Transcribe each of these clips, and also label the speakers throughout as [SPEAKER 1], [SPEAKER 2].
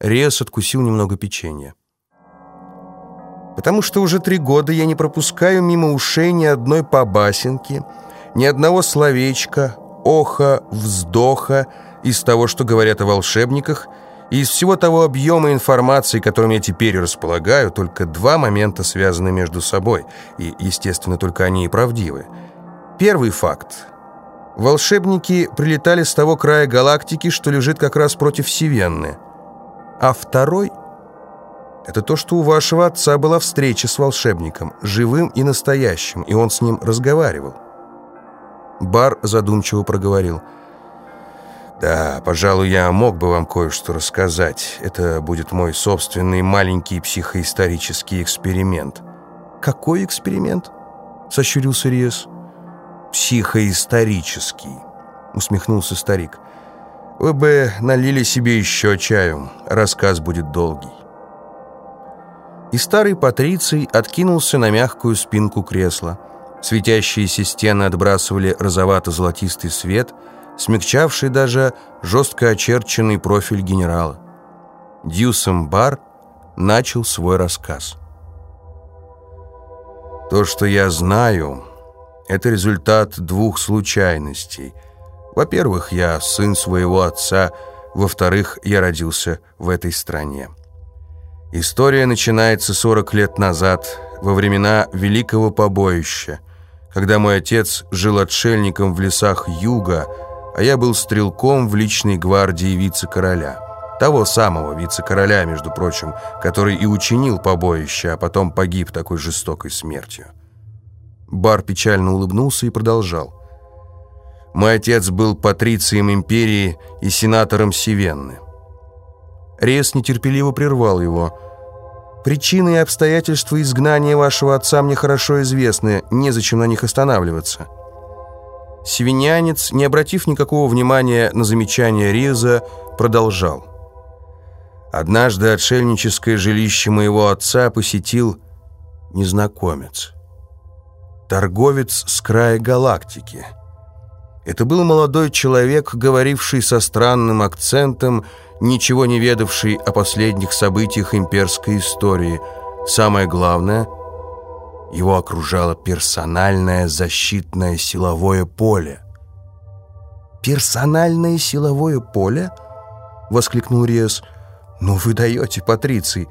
[SPEAKER 1] Риас откусил немного печенья. «Потому что уже три года я не пропускаю мимо ушей ни одной побасенки, ни одного словечка, оха, вздоха из того, что говорят о волшебниках, и из всего того объема информации, которым я теперь располагаю, только два момента связаны между собой, и, естественно, только они и правдивы. Первый факт. Волшебники прилетали с того края галактики, что лежит как раз против Сивенны. А второй — это то, что у вашего отца была встреча с волшебником, живым и настоящим, и он с ним разговаривал. Бар задумчиво проговорил — да, пожалуй, я мог бы вам кое-что рассказать. Это будет мой собственный маленький психоисторический эксперимент.
[SPEAKER 2] Какой эксперимент? Сощурился Риес.
[SPEAKER 1] Психоисторический, усмехнулся старик. Вы бы налили себе еще чаю. Рассказ будет долгий. И старый патриций откинулся на мягкую спинку кресла. Светящиеся стены отбрасывали розовато-золотистый свет — смягчавший даже жестко очерченный профиль генерала. Дьюсом Бар начал свой рассказ. «То, что я знаю, это результат двух случайностей. Во-первых, я сын своего отца, во-вторых, я родился в этой стране. История начинается 40 лет назад, во времена Великого Побоища, когда мой отец жил отшельником в лесах юга, а я был стрелком в личной гвардии вице-короля. Того самого вице-короля, между прочим, который и учинил побоище, а потом погиб такой жестокой смертью. Бар печально улыбнулся и продолжал. «Мой отец был патрицием империи и сенатором Сивенны». Рес нетерпеливо прервал его. «Причины и обстоятельства изгнания вашего отца мне хорошо известны, незачем на них останавливаться». Свинянец, не обратив никакого внимания на замечание Риза, продолжал. «Однажды отшельническое жилище моего отца посетил незнакомец. Торговец с края галактики. Это был молодой человек, говоривший со странным акцентом, ничего не ведавший о последних событиях имперской истории. Самое главное — его окружало персональное защитное силовое поле.
[SPEAKER 2] «Персональное силовое поле?» — воскликнул Риас. «Ну вы даете, Патриций,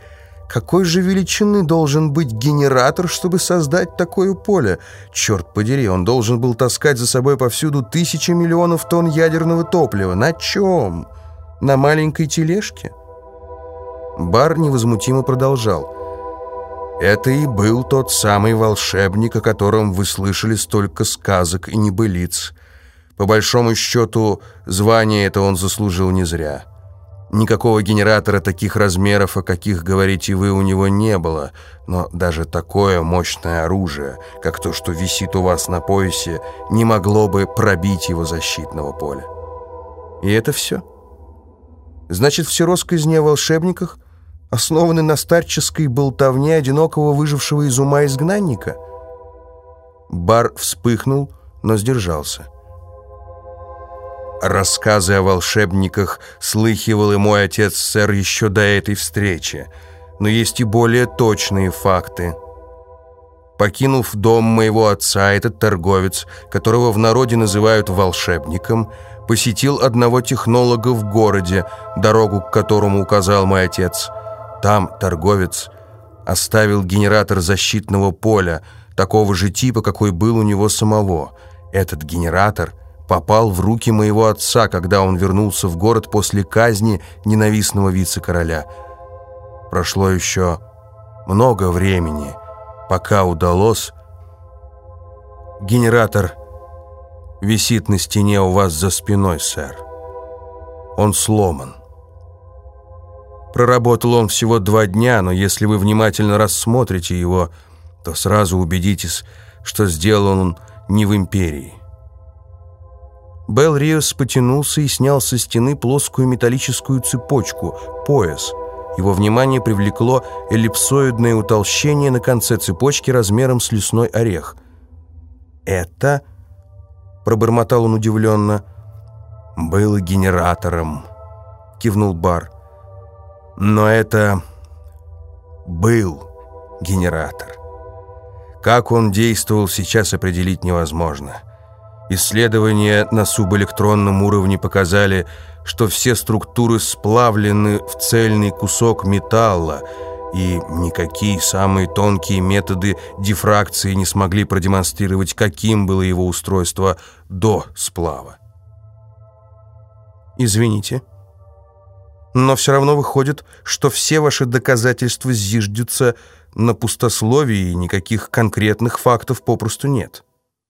[SPEAKER 2] какой же величины должен быть генератор, чтобы создать такое поле? Черт подери, он должен был таскать за собой повсюду тысячи миллионов тонн ядерного топлива. На чем? На маленькой тележке?»
[SPEAKER 1] Бар невозмутимо продолжал. Это и был тот самый волшебник, о котором вы слышали столько сказок и небылиц. По большому счету, звание это он заслужил не зря. Никакого генератора таких размеров, о каких говорите вы, у него не было, но даже такое мощное оружие, как то, что висит у вас на поясе, не могло бы пробить его защитного поля. И это все. Значит, все россказни о волшебниках основаны на старческой болтовне одинокого выжившего из ума изгнанника? Бар вспыхнул, но сдержался. Рассказы о волшебниках слыхивал и мой отец, сэр, еще до этой встречи. Но есть и более точные факты. Покинув дом моего отца, этот торговец, которого в народе называют волшебником, посетил одного технолога в городе, дорогу к которому указал мой отец – там торговец оставил генератор защитного поля, такого же типа, какой был у него самого. Этот генератор попал в руки моего отца, когда он вернулся в город после казни ненавистного вице-короля. Прошло еще много времени, пока удалось... Генератор висит на стене у вас за спиной, сэр. Он сломан. Проработал он всего два дня, но если вы внимательно рассмотрите его, то сразу убедитесь, что сделал он не в империи. Белл Риос потянулся и снял со стены плоскую металлическую цепочку, пояс. Его внимание привлекло эллипсоидное утолщение на конце цепочки размером с лесной орех. «Это...» — пробормотал он удивленно. «Было генератором», — кивнул Бар. Но это был генератор. Как он действовал, сейчас определить невозможно. Исследования на субэлектронном уровне показали, что все структуры сплавлены в цельный кусок металла, и никакие самые тонкие методы дифракции не смогли продемонстрировать, каким было его устройство до сплава.
[SPEAKER 2] «Извините», но все равно выходит, что все ваши доказательства зиждются на пустословии и никаких конкретных фактов попросту нет.